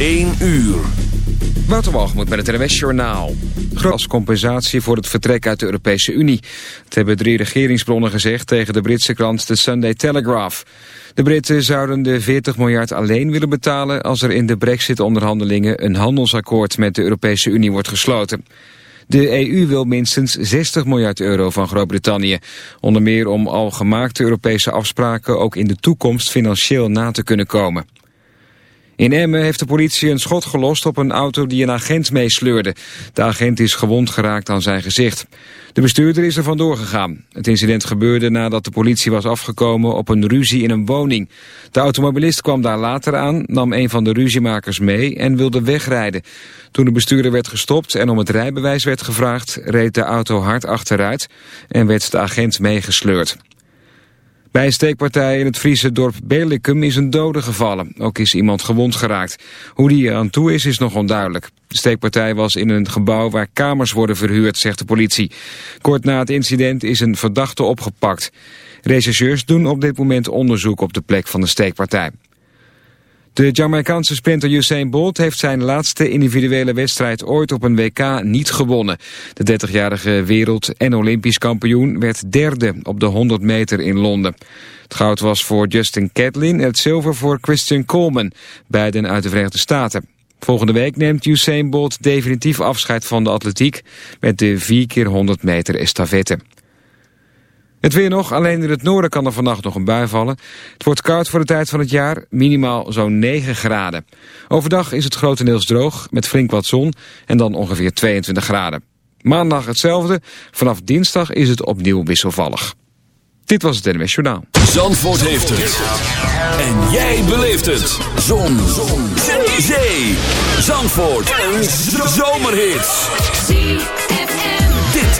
1 uur. Waterwalgemoed met het NWS Journaal. Als compensatie voor het vertrek uit de Europese Unie. Het hebben drie regeringsbronnen gezegd tegen de Britse krant The Sunday Telegraph. De Britten zouden de 40 miljard alleen willen betalen... als er in de brexit-onderhandelingen een handelsakkoord met de Europese Unie wordt gesloten. De EU wil minstens 60 miljard euro van Groot-Brittannië. Onder meer om al gemaakte Europese afspraken ook in de toekomst financieel na te kunnen komen. In Emmen heeft de politie een schot gelost op een auto die een agent meesleurde. De agent is gewond geraakt aan zijn gezicht. De bestuurder is er vandoor gegaan. Het incident gebeurde nadat de politie was afgekomen op een ruzie in een woning. De automobilist kwam daar later aan, nam een van de ruziemakers mee en wilde wegrijden. Toen de bestuurder werd gestopt en om het rijbewijs werd gevraagd, reed de auto hard achteruit en werd de agent meegesleurd. Bij een steekpartij in het Friese dorp Belikum is een dode gevallen. Ook is iemand gewond geraakt. Hoe die er aan toe is, is nog onduidelijk. De steekpartij was in een gebouw waar kamers worden verhuurd, zegt de politie. Kort na het incident is een verdachte opgepakt. Rechercheurs doen op dit moment onderzoek op de plek van de steekpartij. De Jamaicaanse sprinter Usain Bolt heeft zijn laatste individuele wedstrijd ooit op een WK niet gewonnen. De 30-jarige wereld- en olympisch kampioen werd derde op de 100 meter in Londen. Het goud was voor Justin Catlin en het zilver voor Christian Coleman, beiden uit de Verenigde Staten. Volgende week neemt Usain Bolt definitief afscheid van de atletiek met de 4 keer 100 meter estafette. Het weer nog, alleen in het noorden kan er vannacht nog een bui vallen. Het wordt koud voor de tijd van het jaar, minimaal zo'n 9 graden. Overdag is het grotendeels droog, met flink wat zon en dan ongeveer 22 graden. Maandag hetzelfde, vanaf dinsdag is het opnieuw wisselvallig. Dit was het NWS Journaal. Zandvoort heeft het. En jij beleeft het. Zon. zon. Zee. Zee. Zandvoort. Een zomerhit.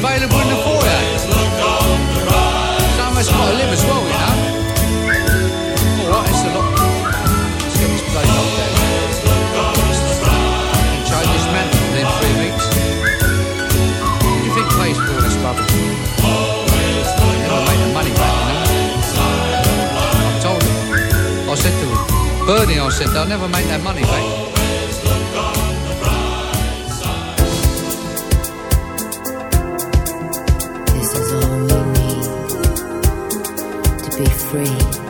available in the foyer. The Somewhere's got to live as well, you know. Alright, it's a lot. Let's get this place up there. The Try this man within three weeks. What do you think pays for all this rubbish? Never make the money back, you know. I told him. I said to him, Bernie, I said, they'll never make that money back. free.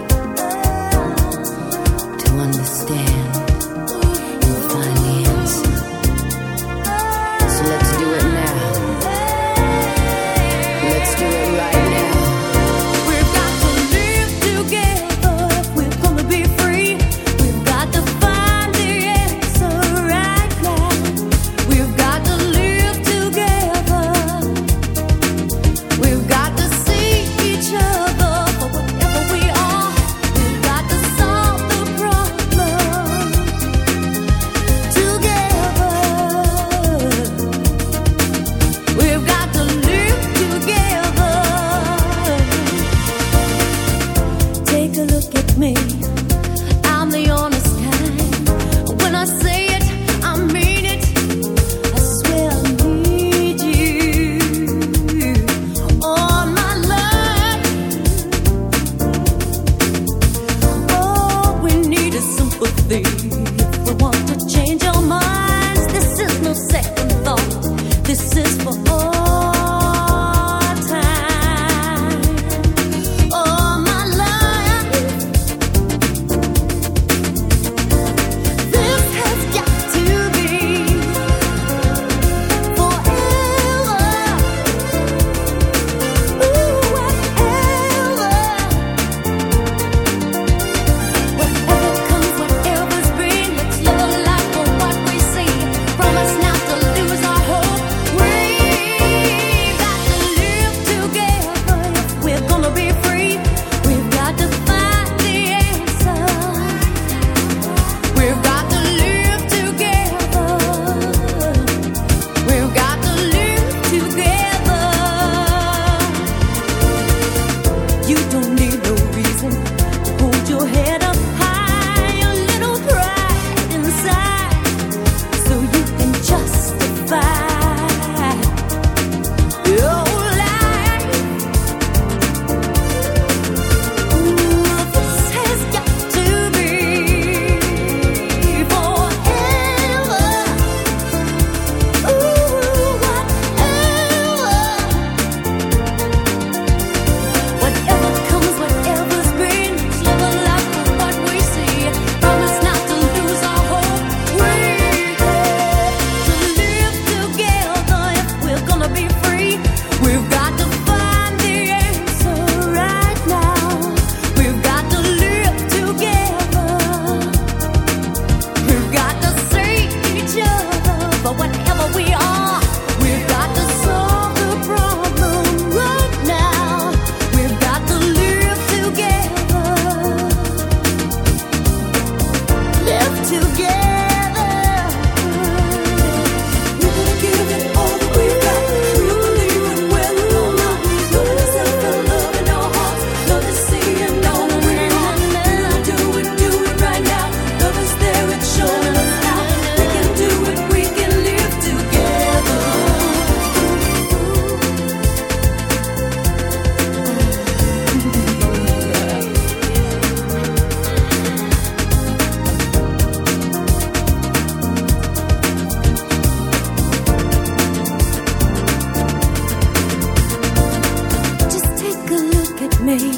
me.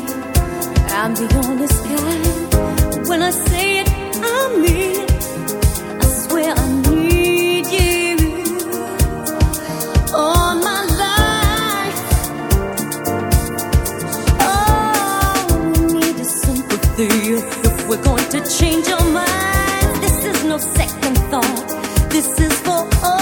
I'm the honest kind. When I say it, I mean it. I swear I need you all my life. Oh, we need a sympathy if we're going to change our minds. This is no second thought. This is for us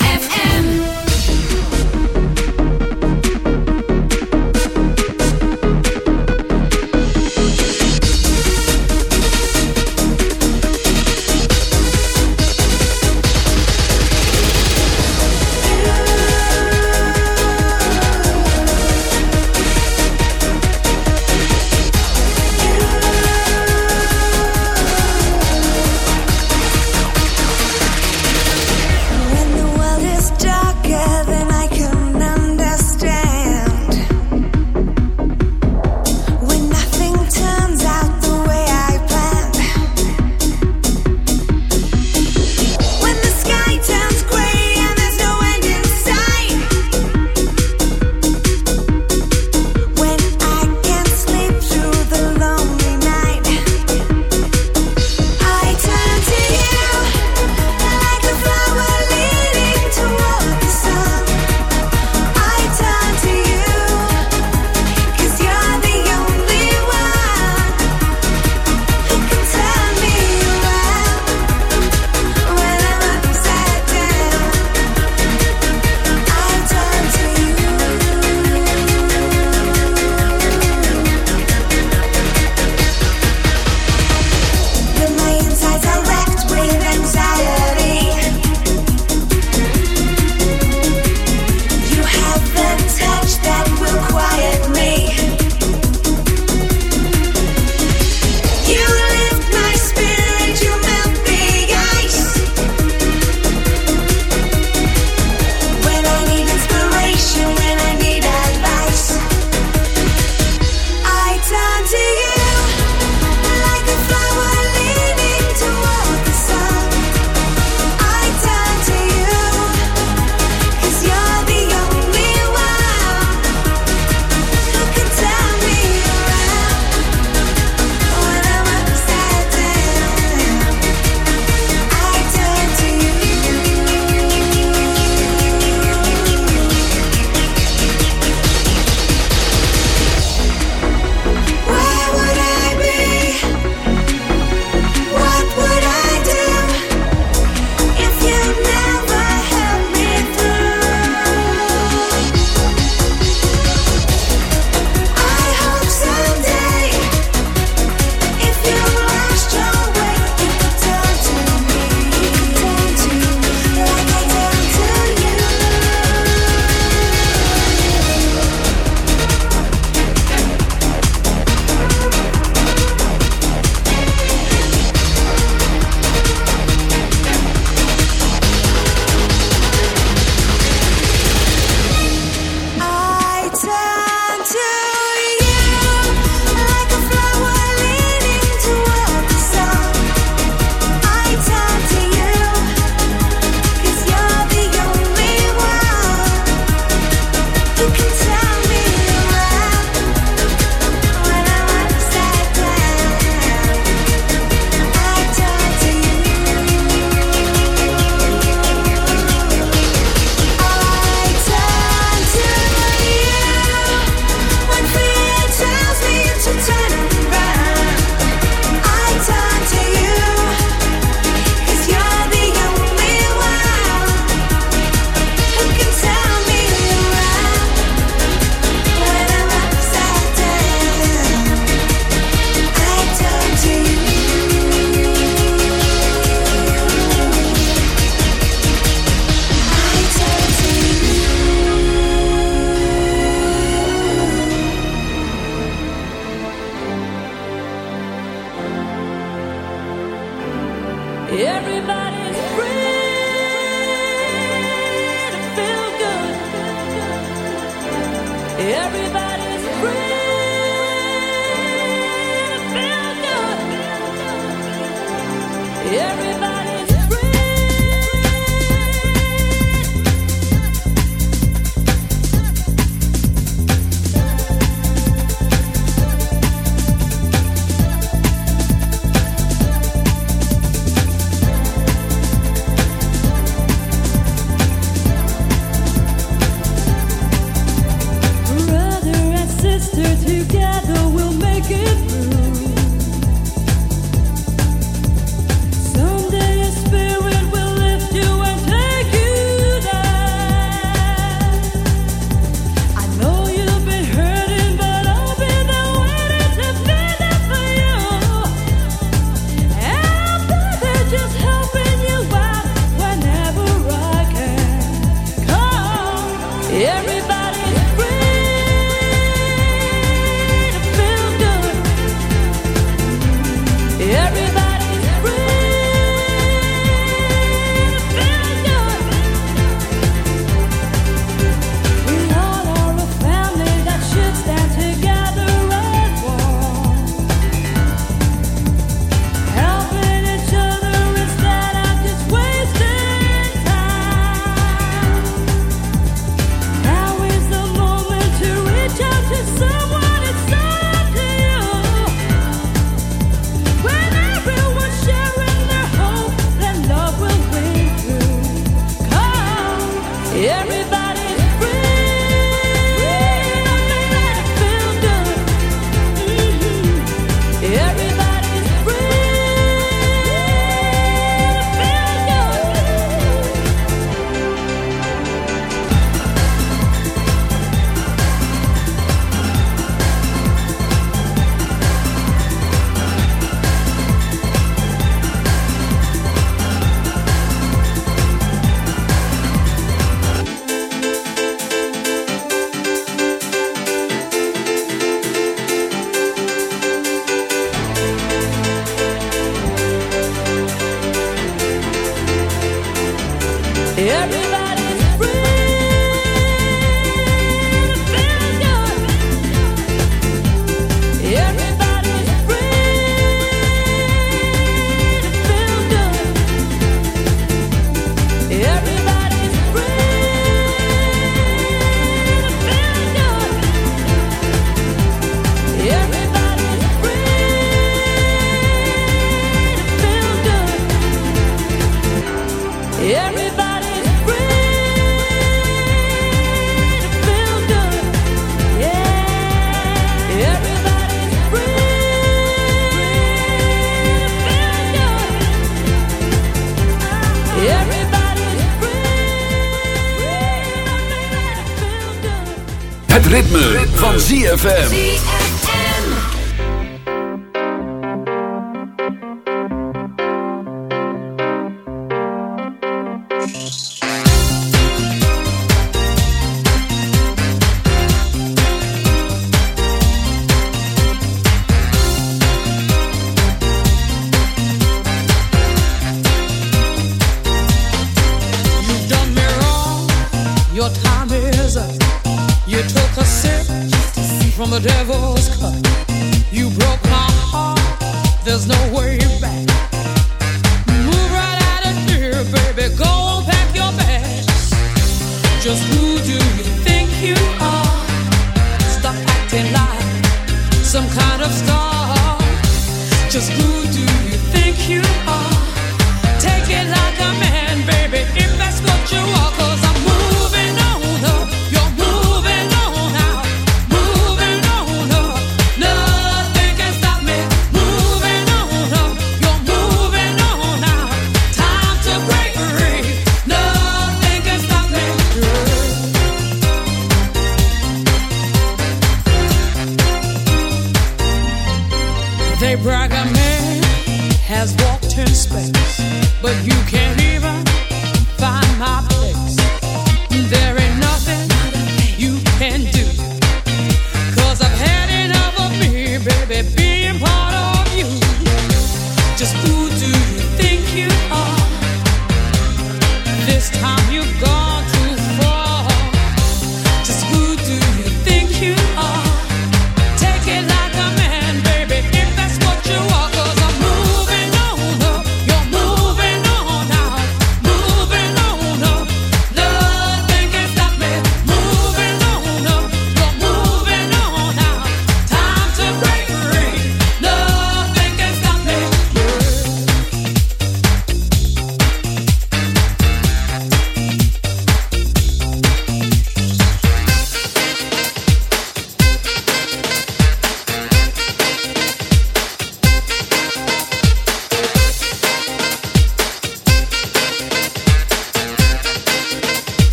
ZFM.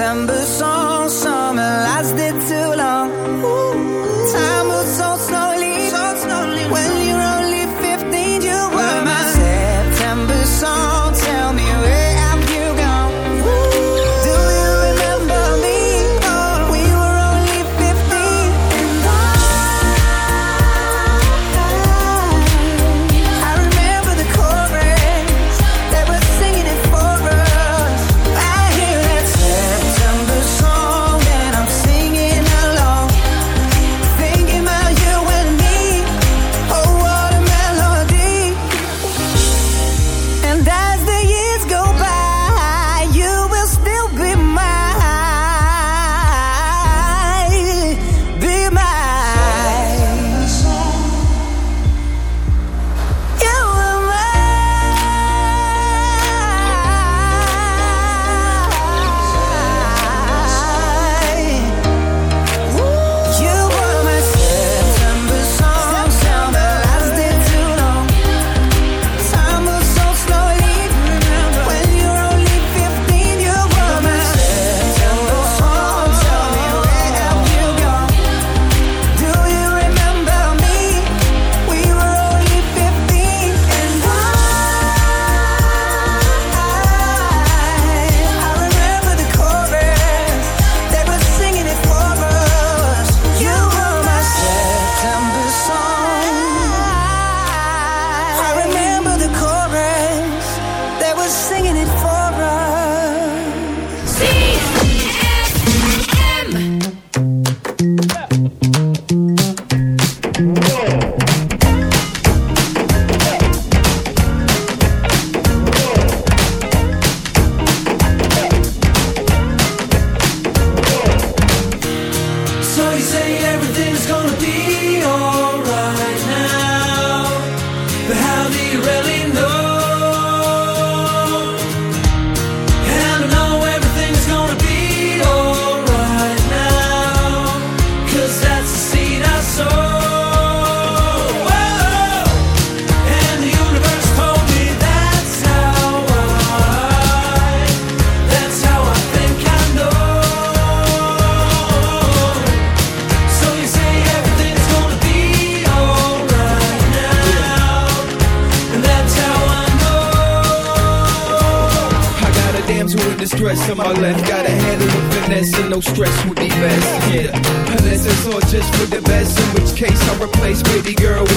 December.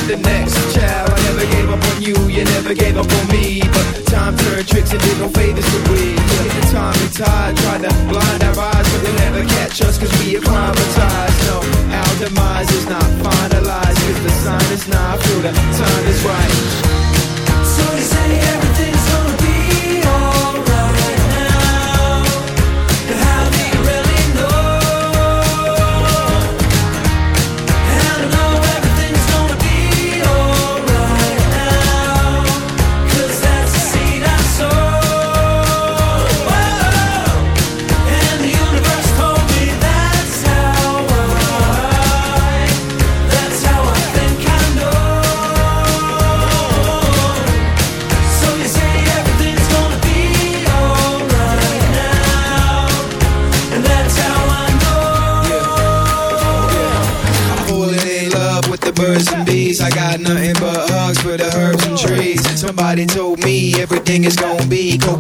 with the next child. I never gave up on you, you never gave up on me. But time turned tricks and did no favors to we The time and tide tried to blind our eyes But they'll never catch us cause we acclimatized. No, our demise is not finalized Cause the sign is not through, the time is right.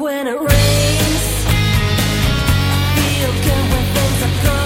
when it rains. Feel good when things are good.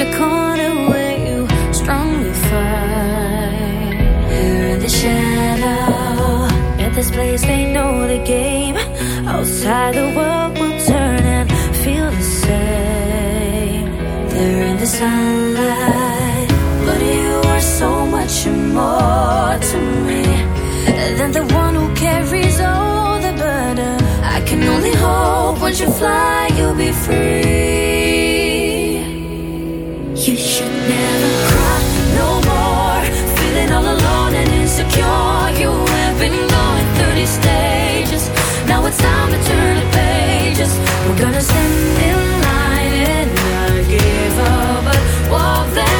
Will corner where you strongly fight. Here in the shadow, at this place they know the game. Outside the world will turn and feel the same. They're in the sunlight, but you are so much more to me than the one who carries all the burden. I can only hope once you fly, you'll be free. You have been going 30 stages. Now it's time to turn the pages. We're gonna stand in line and not give up, but walk that